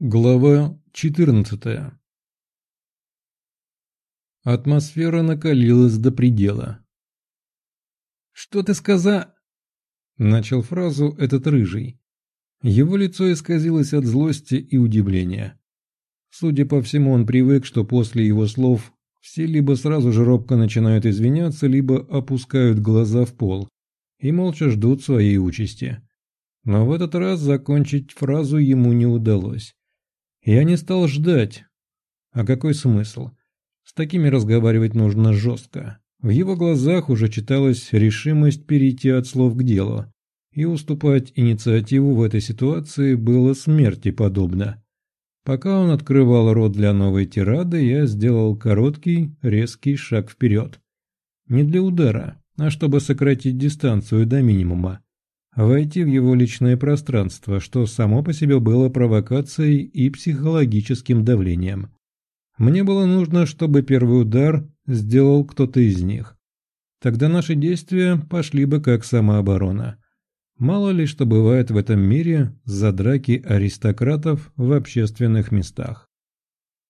Глава 14 Атмосфера накалилась до предела. «Что ты сказал?» Начал фразу этот рыжий. Его лицо исказилось от злости и удивления. Судя по всему, он привык, что после его слов все либо сразу же робко начинают извиняться, либо опускают глаза в пол и молча ждут своей участи. Но в этот раз закончить фразу ему не удалось. Я не стал ждать. А какой смысл? С такими разговаривать нужно жестко. В его глазах уже читалась решимость перейти от слов к делу. И уступать инициативу в этой ситуации было смерти подобно. Пока он открывал рот для новой тирады, я сделал короткий, резкий шаг вперед. Не для удара, а чтобы сократить дистанцию до минимума войти в его личное пространство, что само по себе было провокацией и психологическим давлением. Мне было нужно, чтобы первый удар сделал кто-то из них. Тогда наши действия пошли бы как самооборона. Мало ли что бывает в этом мире за драки аристократов в общественных местах.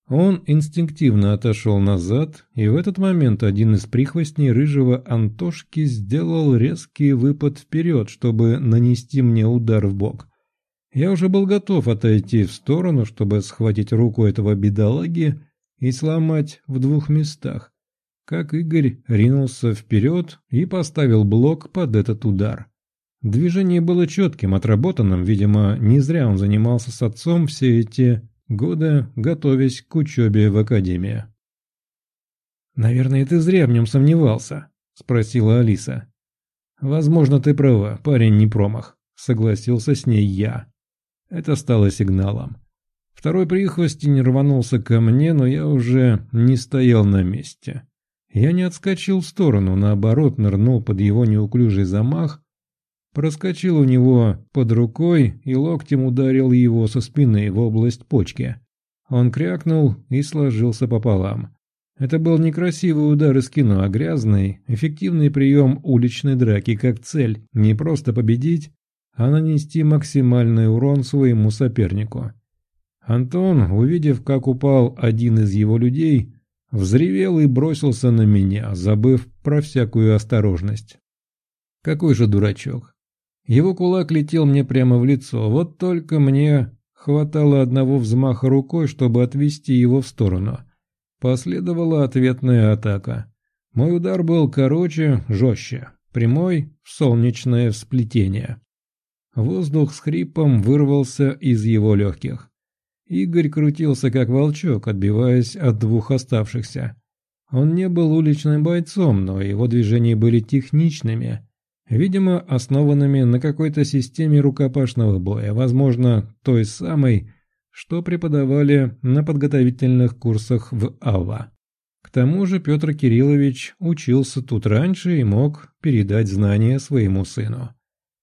Он инстинктивно отошел назад, и в этот момент один из прихвостней рыжего Антошки сделал резкий выпад вперед, чтобы нанести мне удар в бок. Я уже был готов отойти в сторону, чтобы схватить руку этого бедолаги и сломать в двух местах, как Игорь ринулся вперед и поставил блок под этот удар. Движение было четким, отработанным, видимо, не зря он занимался с отцом все эти года, готовясь к учебе в академии. «Наверное, ты зря в нем сомневался», — спросила Алиса. «Возможно, ты права, парень не промах», — согласился с ней я. Это стало сигналом. Второй прихвостень рванулся ко мне, но я уже не стоял на месте. Я не отскочил в сторону, наоборот, нырнул под его неуклюжий замах проскочил у него под рукой и локтем ударил его со спины в область почки. Он крякнул и сложился пополам. Это был некрасивый удар из кино, а грязный, эффективный прием уличной драки как цель не просто победить, а нанести максимальный урон своему сопернику. Антон, увидев, как упал один из его людей, взревел и бросился на меня, забыв про всякую осторожность. Какой же дурачок. Его кулак летел мне прямо в лицо, вот только мне хватало одного взмаха рукой, чтобы отвести его в сторону. Последовала ответная атака. Мой удар был короче, жестче, прямой, в солнечное сплетение. Воздух с хрипом вырвался из его легких. Игорь крутился как волчок, отбиваясь от двух оставшихся. Он не был уличным бойцом, но его движения были техничными, видимо, основанными на какой-то системе рукопашного боя, возможно, той самой, что преподавали на подготовительных курсах в АВА. К тому же Петр Кириллович учился тут раньше и мог передать знания своему сыну.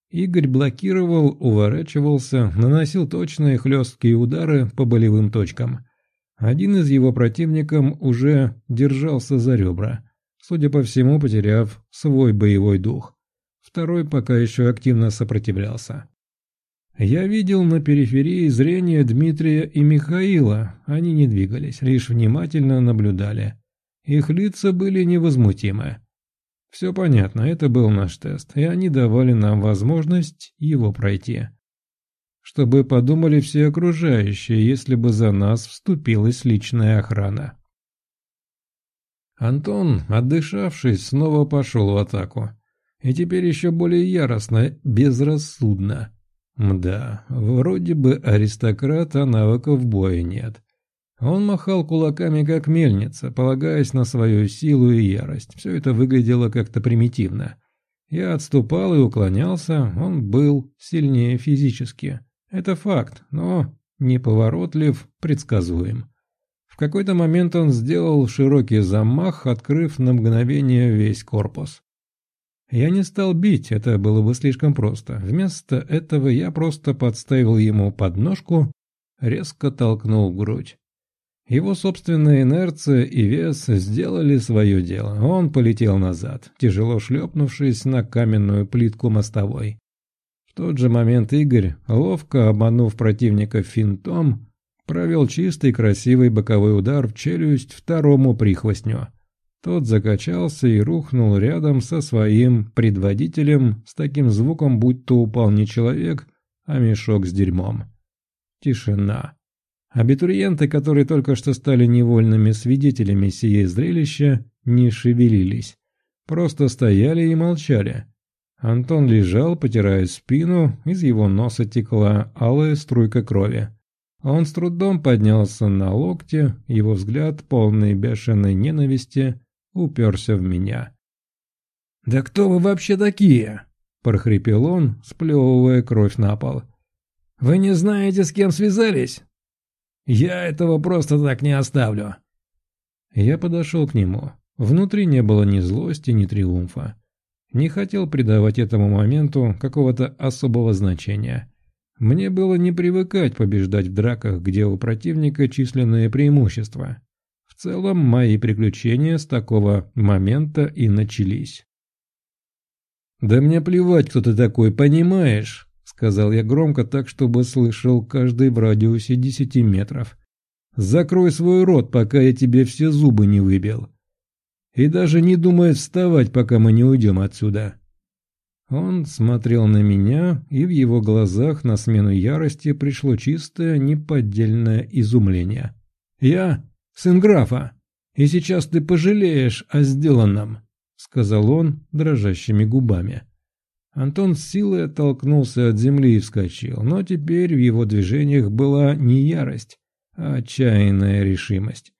Игорь блокировал, уворачивался, наносил точные хлесткие удары по болевым точкам. Один из его противников уже держался за ребра, судя по всему, потеряв свой боевой дух второй пока еще активно сопротивлялся. Я видел на периферии зрения Дмитрия и Михаила, они не двигались, лишь внимательно наблюдали. Их лица были невозмутимы. Все понятно, это был наш тест, и они давали нам возможность его пройти. Чтобы подумали все окружающие, если бы за нас вступилась личная охрана. Антон, отдышавшись, снова пошел в атаку. И теперь еще более яростно, безрассудно. Мда, вроде бы аристократ, а навыков боя нет. Он махал кулаками как мельница, полагаясь на свою силу и ярость. Все это выглядело как-то примитивно. Я отступал и уклонялся, он был сильнее физически. Это факт, но неповоротлив, предсказуем. В какой-то момент он сделал широкий замах, открыв на мгновение весь корпус. Я не стал бить, это было бы слишком просто. Вместо этого я просто подставил ему подножку, резко толкнул грудь. Его собственная инерция и вес сделали свое дело. Он полетел назад, тяжело шлепнувшись на каменную плитку мостовой. В тот же момент Игорь, ловко обманув противника финтом, провел чистый красивый боковой удар в челюсть второму прихвостню. Тот закачался и рухнул рядом со своим предводителем с таким звуком, будто упал не человек, а мешок с дерьмом. Тишина. Абитуриенты, которые только что стали невольными свидетелями сие зрелища, не шевелились. Просто стояли и молчали. Антон лежал, потирая спину, из его носа текла алая струйка крови. Он с трудом поднялся на локте, его взгляд, полный бешеной ненависти, уперся в меня. «Да кто вы вообще такие?» – прохрипел он, сплевывая кровь на пол. «Вы не знаете, с кем связались? Я этого просто так не оставлю». Я подошел к нему. Внутри не было ни злости, ни триумфа. Не хотел придавать этому моменту какого-то особого значения. Мне было не привыкать побеждать в драках, где у противника численные преимущества. В целом, мои приключения с такого момента и начались. «Да мне плевать, кто ты такой, понимаешь?» — сказал я громко так, чтобы слышал каждый в радиусе десяти метров. «Закрой свой рот, пока я тебе все зубы не выбил. И даже не думай вставать, пока мы не уйдем отсюда». Он смотрел на меня, и в его глазах на смену ярости пришло чистое, неподдельное изумление. «Я сын графа, и сейчас ты пожалеешь о сделанном», — сказал он дрожащими губами. Антон с силой оттолкнулся от земли и вскочил, но теперь в его движениях была не ярость, а отчаянная решимость.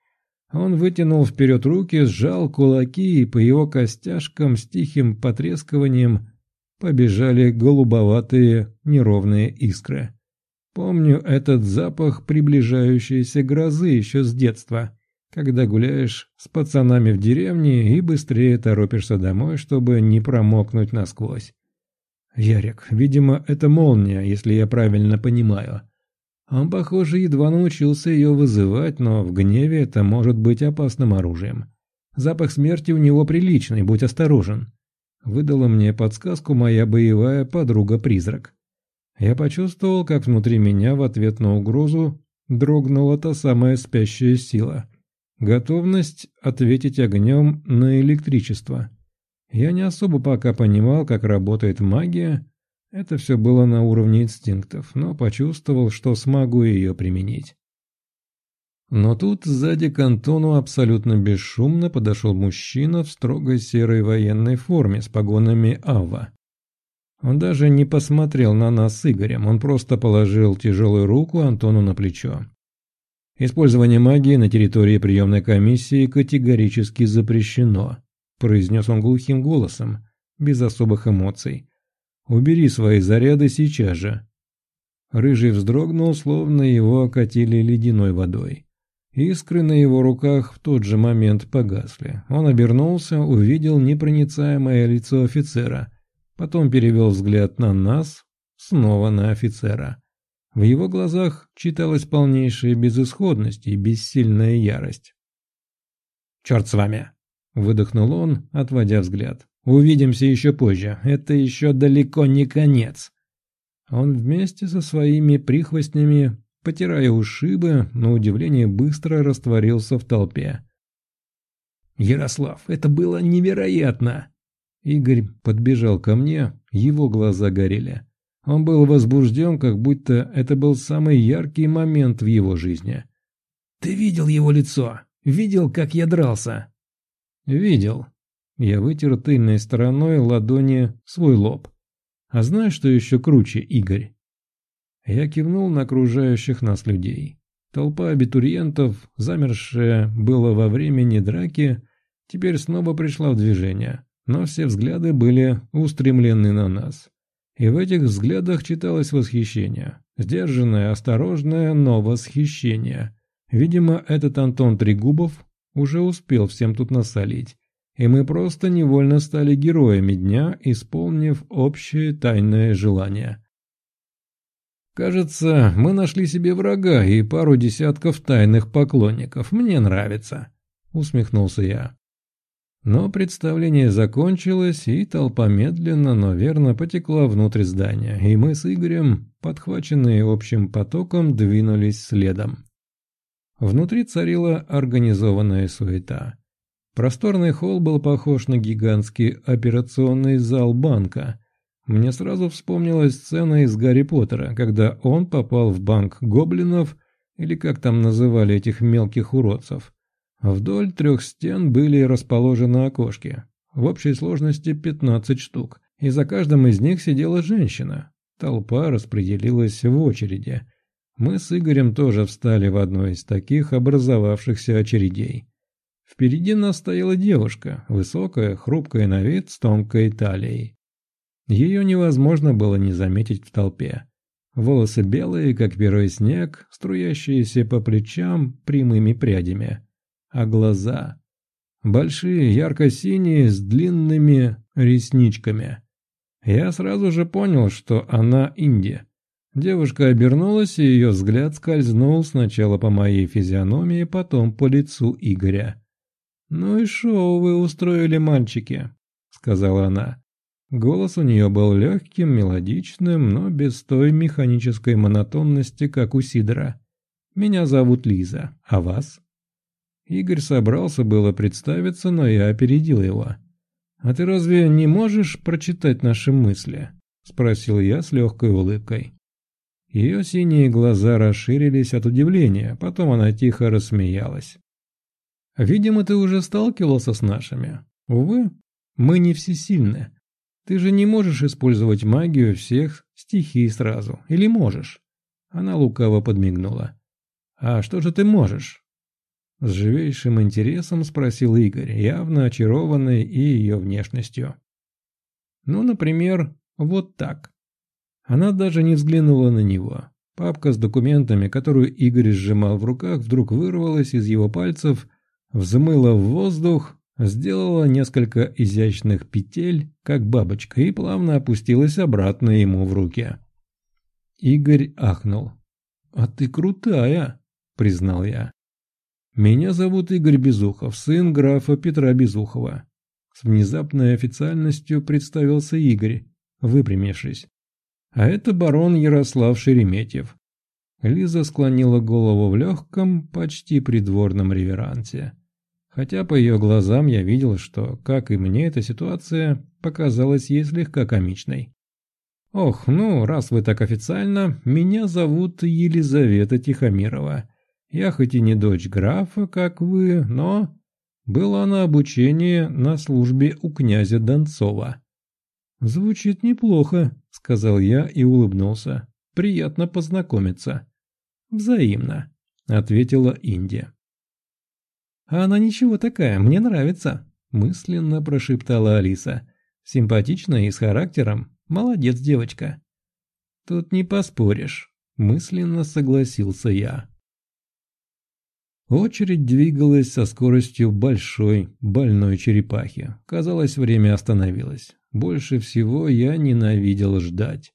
Он вытянул вперед руки, сжал кулаки, и по его костяшкам с тихим потрескиванием побежали голубоватые неровные искры. Помню этот запах приближающейся грозы еще с детства, когда гуляешь с пацанами в деревне и быстрее торопишься домой, чтобы не промокнуть насквозь. Ярик, видимо, это молния, если я правильно понимаю. Он, похоже, едва научился ее вызывать, но в гневе это может быть опасным оружием. Запах смерти у него приличный, будь осторожен. Выдала мне подсказку моя боевая подруга-призрак. Я почувствовал, как внутри меня в ответ на угрозу дрогнула та самая спящая сила. Готовность ответить огнем на электричество. Я не особо пока понимал, как работает магия. Это все было на уровне инстинктов, но почувствовал, что смогу ее применить. Но тут сзади к Антону абсолютно бесшумно подошел мужчина в строгой серой военной форме с погонами Ава. Он даже не посмотрел на нас с Игорем, он просто положил тяжелую руку Антону на плечо. «Использование магии на территории приемной комиссии категорически запрещено», произнес он глухим голосом, без особых эмоций. «Убери свои заряды сейчас же». Рыжий вздрогнул, словно его окатили ледяной водой. Искры на его руках в тот же момент погасли. Он обернулся, увидел непроницаемое лицо офицера – Потом перевел взгляд на нас, снова на офицера. В его глазах читалась полнейшая безысходность и бессильная ярость. «Черт с вами!» – выдохнул он, отводя взгляд. «Увидимся еще позже. Это еще далеко не конец». Он вместе со своими прихвостнями, потирая ушибы, на удивление быстро растворился в толпе. «Ярослав, это было невероятно!» Игорь подбежал ко мне, его глаза горели. Он был возбужден, как будто это был самый яркий момент в его жизни. «Ты видел его лицо? Видел, как я дрался?» «Видел». Я вытер тыльной стороной ладони свой лоб. «А знаешь, что еще круче, Игорь?» Я кивнул на окружающих нас людей. Толпа абитуриентов, замершая было во времени драки, теперь снова пришла в движение но все взгляды были устремлены на нас. И в этих взглядах читалось восхищение. Сдержанное, осторожное, но восхищение. Видимо, этот Антон Трегубов уже успел всем тут насолить. И мы просто невольно стали героями дня, исполнив общее тайное желание. Кажется, мы нашли себе врага и пару десятков тайных поклонников. Мне нравится. Усмехнулся я. Но представление закончилось, и толпа медленно, но верно потекла внутрь здания, и мы с Игорем, подхваченные общим потоком, двинулись следом. Внутри царила организованная суета. Просторный холл был похож на гигантский операционный зал банка. Мне сразу вспомнилась сцена из «Гарри Поттера», когда он попал в банк гоблинов, или как там называли этих мелких уродцев. Вдоль трех стен были расположены окошки. В общей сложности 15 штук, и за каждым из них сидела женщина. Толпа распределилась в очереди. Мы с Игорем тоже встали в одной из таких образовавшихся очередей. Впереди нас стояла девушка, высокая, хрупкая на вид, с тонкой талией. Ее невозможно было не заметить в толпе. Волосы белые, как первый снег, струящиеся по плечам прямыми прядями. А глаза... Большие, ярко-синие, с длинными ресничками. Я сразу же понял, что она Индия. Девушка обернулась, и ее взгляд скользнул сначала по моей физиономии, потом по лицу Игоря. «Ну и шоу вы устроили, мальчики», — сказала она. Голос у нее был легким, мелодичным, но без той механической монотонности, как у Сидора. «Меня зовут Лиза, а вас?» Игорь собрался было представиться, но я опередил его. «А ты разве не можешь прочитать наши мысли?» — спросил я с легкой улыбкой. Ее синие глаза расширились от удивления, потом она тихо рассмеялась. Видимо, ты уже сталкивался с нашими. Увы, мы не всесильны. Ты же не можешь использовать магию всех стихий сразу. Или можешь?» Она лукаво подмигнула. «А что же ты можешь?» С живейшим интересом спросил Игорь, явно очарованный и ее внешностью. «Ну, например, вот так». Она даже не взглянула на него. Папка с документами, которую Игорь сжимал в руках, вдруг вырвалась из его пальцев взмыла в воздух, сделала несколько изящных петель, как бабочка, и плавно опустилась обратно ему в руки. Игорь ахнул. «А ты крутая!» — признал я. «Меня зовут Игорь Безухов, сын графа Петра Безухова». С внезапной официальностью представился Игорь, выпрямившись. «А это барон Ярослав Шереметьев». Лиза склонила голову в легком, почти придворном реверансе. Хотя по ее глазам я видел, что, как и мне, эта ситуация показалась ей слегка комичной. «Ох, ну, раз вы так официально, меня зовут Елизавета Тихомирова. Я хоть и не дочь графа, как вы, но была на обучении на службе у князя Донцова». «Звучит неплохо», — сказал я и улыбнулся. «Приятно познакомиться». «Взаимно», — ответила Индия. «А она ничего такая, мне нравится», – мысленно прошептала Алиса. «Симпатичная и с характером. Молодец, девочка». «Тут не поспоришь», – мысленно согласился я. Очередь двигалась со скоростью большой, больной черепахи. Казалось, время остановилось. Больше всего я ненавидел ждать.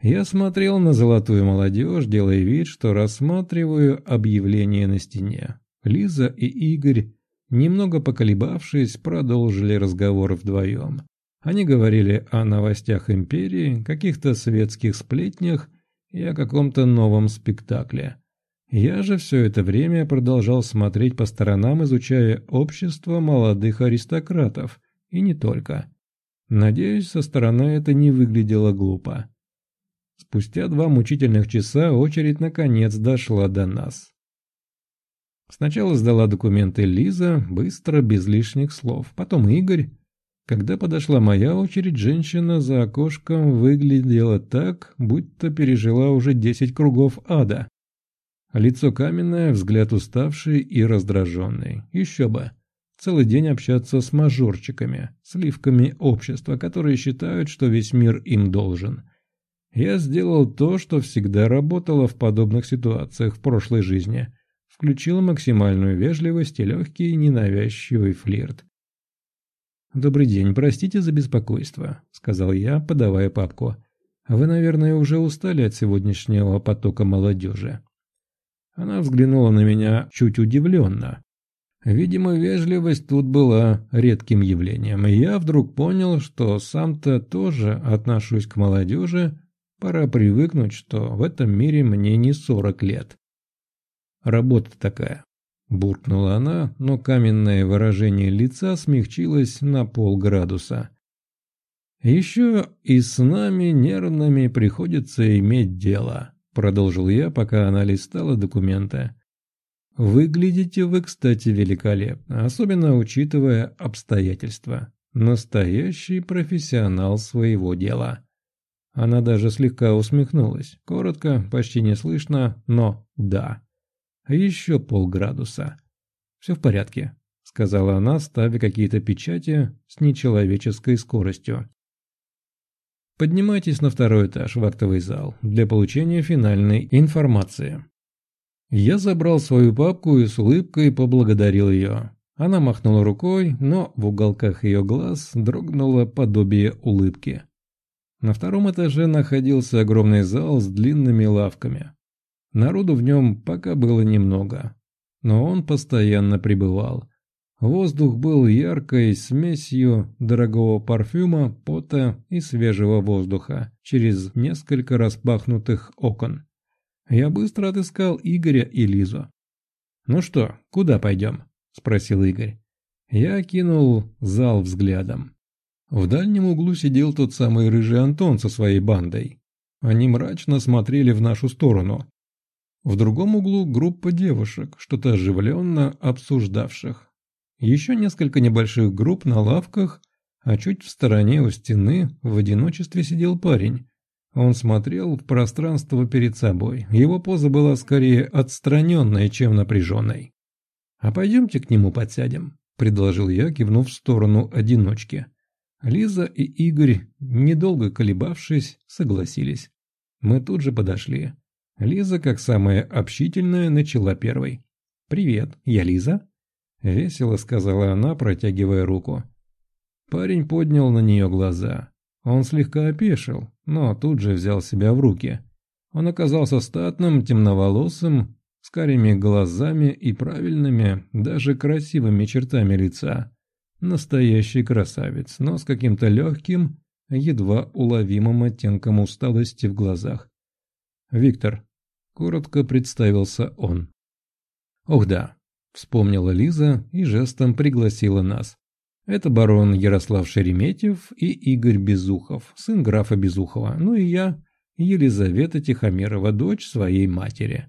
Я смотрел на золотую молодежь, делая вид, что рассматриваю объявление на стене. Лиза и Игорь, немного поколебавшись, продолжили разговор вдвоем. Они говорили о новостях империи, каких-то светских сплетнях и о каком-то новом спектакле. Я же все это время продолжал смотреть по сторонам, изучая общество молодых аристократов, и не только. Надеюсь, со стороны это не выглядело глупо. Спустя два мучительных часа очередь наконец дошла до нас. Сначала сдала документы Лиза, быстро, без лишних слов. Потом Игорь. Когда подошла моя очередь, женщина за окошком выглядела так, будто пережила уже десять кругов ада. Лицо каменное, взгляд уставший и раздраженный. Еще бы. Целый день общаться с мажорчиками, сливками общества, которые считают, что весь мир им должен. Я сделал то, что всегда работало в подобных ситуациях в прошлой жизни – включила максимальную вежливость и легкий ненавязчивый флирт. «Добрый день, простите за беспокойство», — сказал я, подавая папку. «Вы, наверное, уже устали от сегодняшнего потока молодежи». Она взглянула на меня чуть удивленно. Видимо, вежливость тут была редким явлением, и я вдруг понял, что сам-то тоже отношусь к молодежи, пора привыкнуть, что в этом мире мне не сорок лет. Работа такая. Буркнула она, но каменное выражение лица смягчилось на полградуса. «Еще и с нами нервными приходится иметь дело», — продолжил я, пока она листала документы. «Выглядите вы, кстати, великолепно, особенно учитывая обстоятельства. Настоящий профессионал своего дела». Она даже слегка усмехнулась, коротко, почти не слышно, но да. Еще полградуса. «Все в порядке», — сказала она, ставя какие-то печати с нечеловеческой скоростью. Поднимайтесь на второй этаж в актовый зал для получения финальной информации. Я забрал свою папку и с улыбкой поблагодарил ее. Она махнула рукой, но в уголках ее глаз дрогнуло подобие улыбки. На втором этаже находился огромный зал с длинными лавками. Народу в нем пока было немного, но он постоянно пребывал. Воздух был яркой смесью дорогого парфюма, пота и свежего воздуха через несколько распахнутых окон. Я быстро отыскал Игоря и Лизу. «Ну что, куда пойдем?» – спросил Игорь. Я кинул зал взглядом. В дальнем углу сидел тот самый рыжий Антон со своей бандой. Они мрачно смотрели в нашу сторону. В другом углу группа девушек, что-то оживленно обсуждавших. Еще несколько небольших групп на лавках, а чуть в стороне у стены в одиночестве сидел парень. Он смотрел в пространство перед собой. Его поза была скорее отстраненной, чем напряженной. «А пойдемте к нему подсядем», — предложил я, кивнув в сторону одиночки. Лиза и Игорь, недолго колебавшись, согласились. Мы тут же подошли. Лиза, как самая общительная, начала первой. «Привет, я Лиза», — весело сказала она, протягивая руку. Парень поднял на нее глаза. Он слегка опешил, но тут же взял себя в руки. Он оказался статным, темноволосым, с карими глазами и правильными, даже красивыми чертами лица. Настоящий красавец, но с каким-то легким, едва уловимым оттенком усталости в глазах. «Виктор», — коротко представился он. «Ох да, Вспомнила Лиза и жестом пригласила нас. Это барон Ярослав Шереметьев и Игорь Безухов, сын графа Безухова, ну и я, Елизавета Тихомирова, дочь своей матери.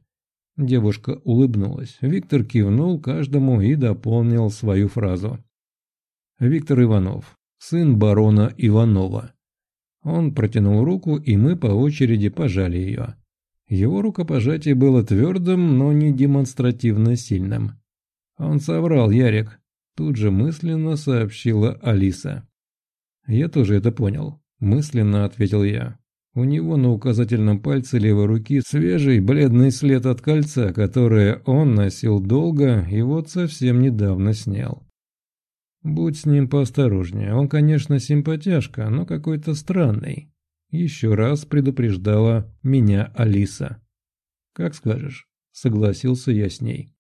Девушка улыбнулась. Виктор кивнул каждому и дополнил свою фразу. Виктор Иванов, сын барона Иванова. Он протянул руку, и мы по очереди пожали ее. Его рукопожатие было твердым, но не демонстративно сильным. «Он соврал, Ярик», – тут же мысленно сообщила Алиса. «Я тоже это понял», – мысленно ответил я. У него на указательном пальце левой руки свежий бледный след от кольца, которое он носил долго и вот совсем недавно снял. Будь с ним поосторожнее, он, конечно, симпатяшка, но какой-то странный. Еще раз предупреждала меня Алиса. «Как скажешь», — согласился я с ней.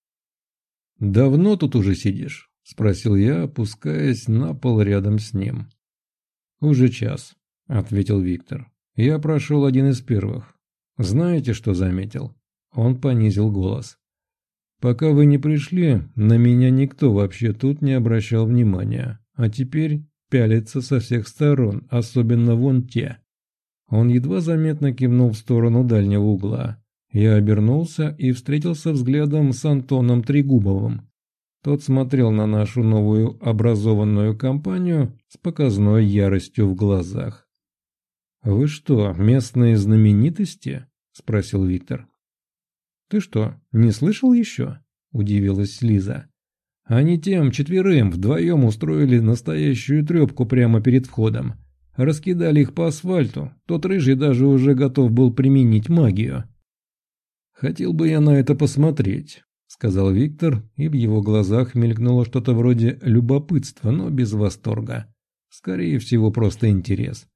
«Давно тут уже сидишь?» – спросил я, опускаясь на пол рядом с ним. «Уже час», – ответил Виктор. «Я прошел один из первых. Знаете, что заметил?» Он понизил голос. «Пока вы не пришли, на меня никто вообще тут не обращал внимания, а теперь пялится со всех сторон, особенно вон те». Он едва заметно кивнул в сторону дальнего угла. Я обернулся и встретился взглядом с Антоном Трегубовым. Тот смотрел на нашу новую образованную компанию с показной яростью в глазах. «Вы что, местные знаменитости?» – спросил Виктор. «Ты что, не слышал еще?» – удивилась Лиза. «Они тем четверым вдвоем устроили настоящую трепку прямо перед входом. Раскидали их по асфальту, тот рыжий даже уже готов был применить магию». «Хотел бы я на это посмотреть», — сказал Виктор, и в его глазах мелькнуло что-то вроде любопытства, но без восторга. Скорее всего, просто интерес.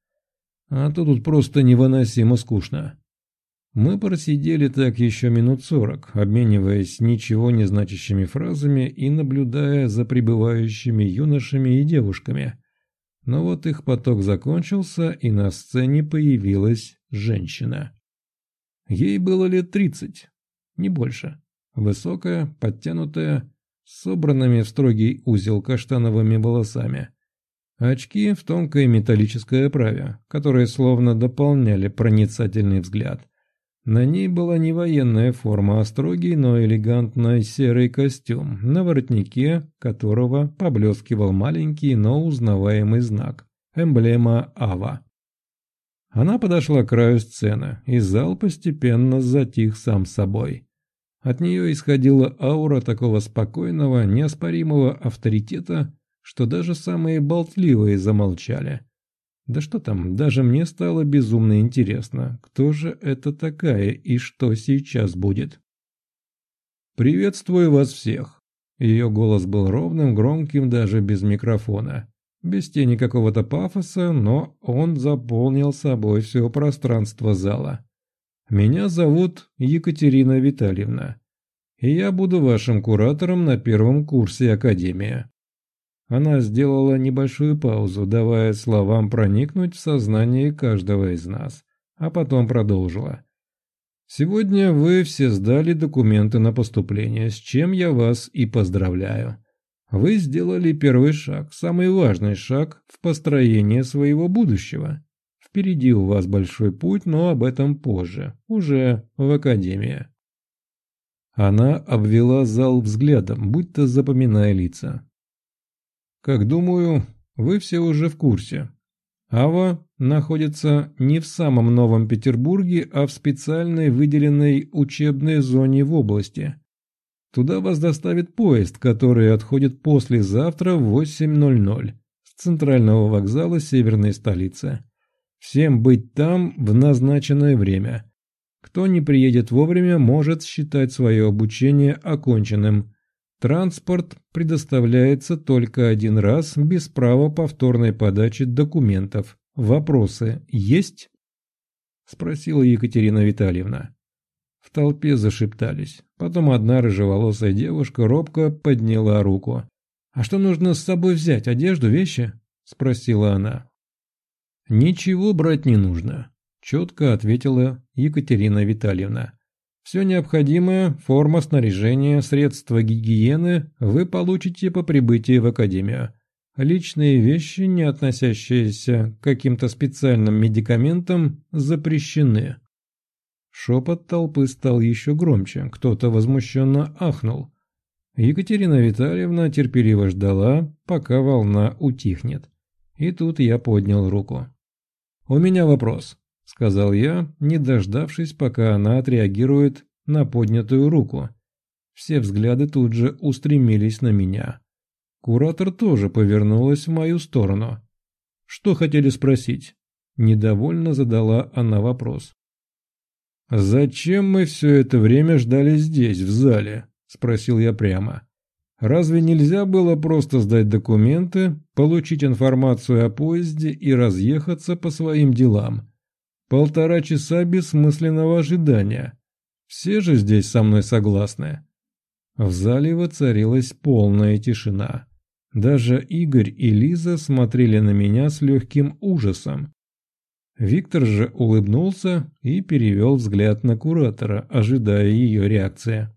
А то тут просто невыносимо скучно. Мы просидели так еще минут сорок, обмениваясь ничего не значащими фразами и наблюдая за прибывающими юношами и девушками. Но вот их поток закончился, и на сцене появилась женщина. Ей было лет тридцать, не больше. Высокая, подтянутая, с собранными в строгий узел каштановыми волосами. Очки в тонкой металлической оправе, которые словно дополняли проницательный взгляд. На ней была не военная форма, а строгий, но элегантный серый костюм, на воротнике которого поблескивал маленький, но узнаваемый знак – эмблема Ава. Она подошла к краю сцены, и зал постепенно затих сам собой. От нее исходила аура такого спокойного, неоспоримого авторитета, что даже самые болтливые замолчали. Да что там, даже мне стало безумно интересно, кто же это такая и что сейчас будет. «Приветствую вас всех!» Ее голос был ровным, громким даже без микрофона. Без тени какого-то пафоса, но он заполнил собой все пространство зала. «Меня зовут Екатерина Витальевна, и я буду вашим куратором на первом курсе Академии. Она сделала небольшую паузу, давая словам проникнуть в сознание каждого из нас, а потом продолжила. «Сегодня вы все сдали документы на поступление, с чем я вас и поздравляю. Вы сделали первый шаг, самый важный шаг в построении своего будущего. Впереди у вас большой путь, но об этом позже, уже в Академии». Она обвела зал взглядом, будто запоминая лица. Как думаю, вы все уже в курсе. Ава находится не в самом Новом Петербурге, а в специальной выделенной учебной зоне в области. Туда вас доставит поезд, который отходит послезавтра в 8.00 с центрального вокзала северной столицы. Всем быть там в назначенное время. Кто не приедет вовремя, может считать свое обучение оконченным. Транспорт предоставляется только один раз без права повторной подачи документов. Вопросы есть? Спросила Екатерина Витальевна. Толпе зашептались. Потом одна рыжеволосая девушка робко подняла руку. «А что нужно с собой взять? Одежду, вещи?» – спросила она. «Ничего брать не нужно», – четко ответила Екатерина Витальевна. Все необходимое, форма снаряжения, средства гигиены вы получите по прибытии в Академию. Личные вещи, не относящиеся к каким-то специальным медикаментам, запрещены. Шепот толпы стал еще громче, кто-то возмущенно ахнул. Екатерина Витальевна терпеливо ждала, пока волна утихнет. И тут я поднял руку. «У меня вопрос. — сказал я, не дождавшись, пока она отреагирует на поднятую руку. Все взгляды тут же устремились на меня. Куратор тоже повернулась в мою сторону. «Что хотели спросить?» Недовольно задала она вопрос. «Зачем мы все это время ждали здесь, в зале?» – спросил я прямо. «Разве нельзя было просто сдать документы, получить информацию о поезде и разъехаться по своим делам?» Полтора часа бессмысленного ожидания. Все же здесь со мной согласны. В зале воцарилась полная тишина. Даже Игорь и Лиза смотрели на меня с легким ужасом. Виктор же улыбнулся и перевел взгляд на куратора, ожидая ее реакции.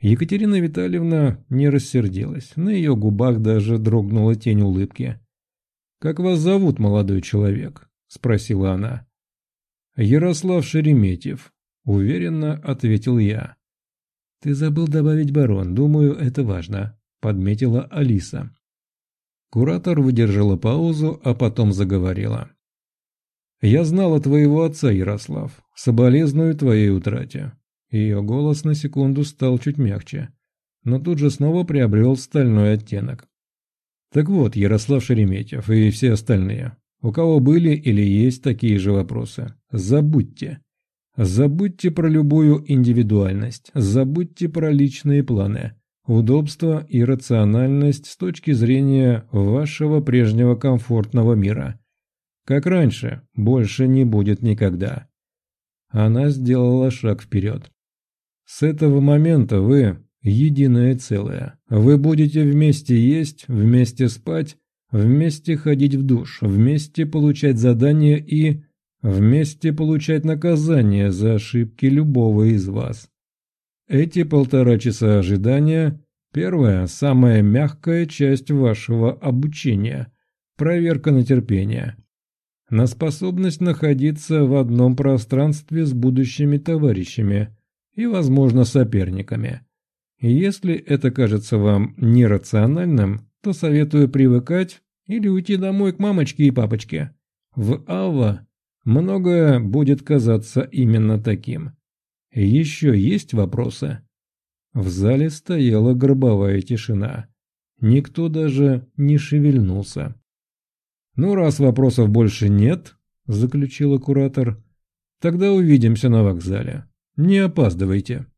Екатерина Витальевна не рассердилась, на ее губах даже дрогнула тень улыбки. «Как вас зовут, молодой человек?» – спросила она. «Ярослав Шереметьев», — уверенно ответил я. «Ты забыл добавить барон, думаю, это важно», — подметила Алиса. Куратор выдержала паузу, а потом заговорила. «Я знала твоего отца, Ярослав. Соболезную твоей утрате». Ее голос на секунду стал чуть мягче, но тут же снова приобрел стальной оттенок. «Так вот, Ярослав Шереметьев и все остальные, у кого были или есть такие же вопросы, забудьте. Забудьте про любую индивидуальность, забудьте про личные планы, удобство и рациональность с точки зрения вашего прежнего комфортного мира. Как раньше, больше не будет никогда. Она сделала шаг вперед. С этого момента вы единое целое. Вы будете вместе есть, вместе спать, Вместе ходить в душ, вместе получать задания и... Вместе получать наказание за ошибки любого из вас. Эти полтора часа ожидания – первая, самая мягкая часть вашего обучения – проверка на терпение. На способность находиться в одном пространстве с будущими товарищами и, возможно, соперниками. Если это кажется вам нерациональным, то советую привыкать или уйти домой к мамочке и папочке. В Ава многое будет казаться именно таким. Еще есть вопросы? В зале стояла гробовая тишина. Никто даже не шевельнулся. «Ну, раз вопросов больше нет», – заключила куратор, – «тогда увидимся на вокзале. Не опаздывайте».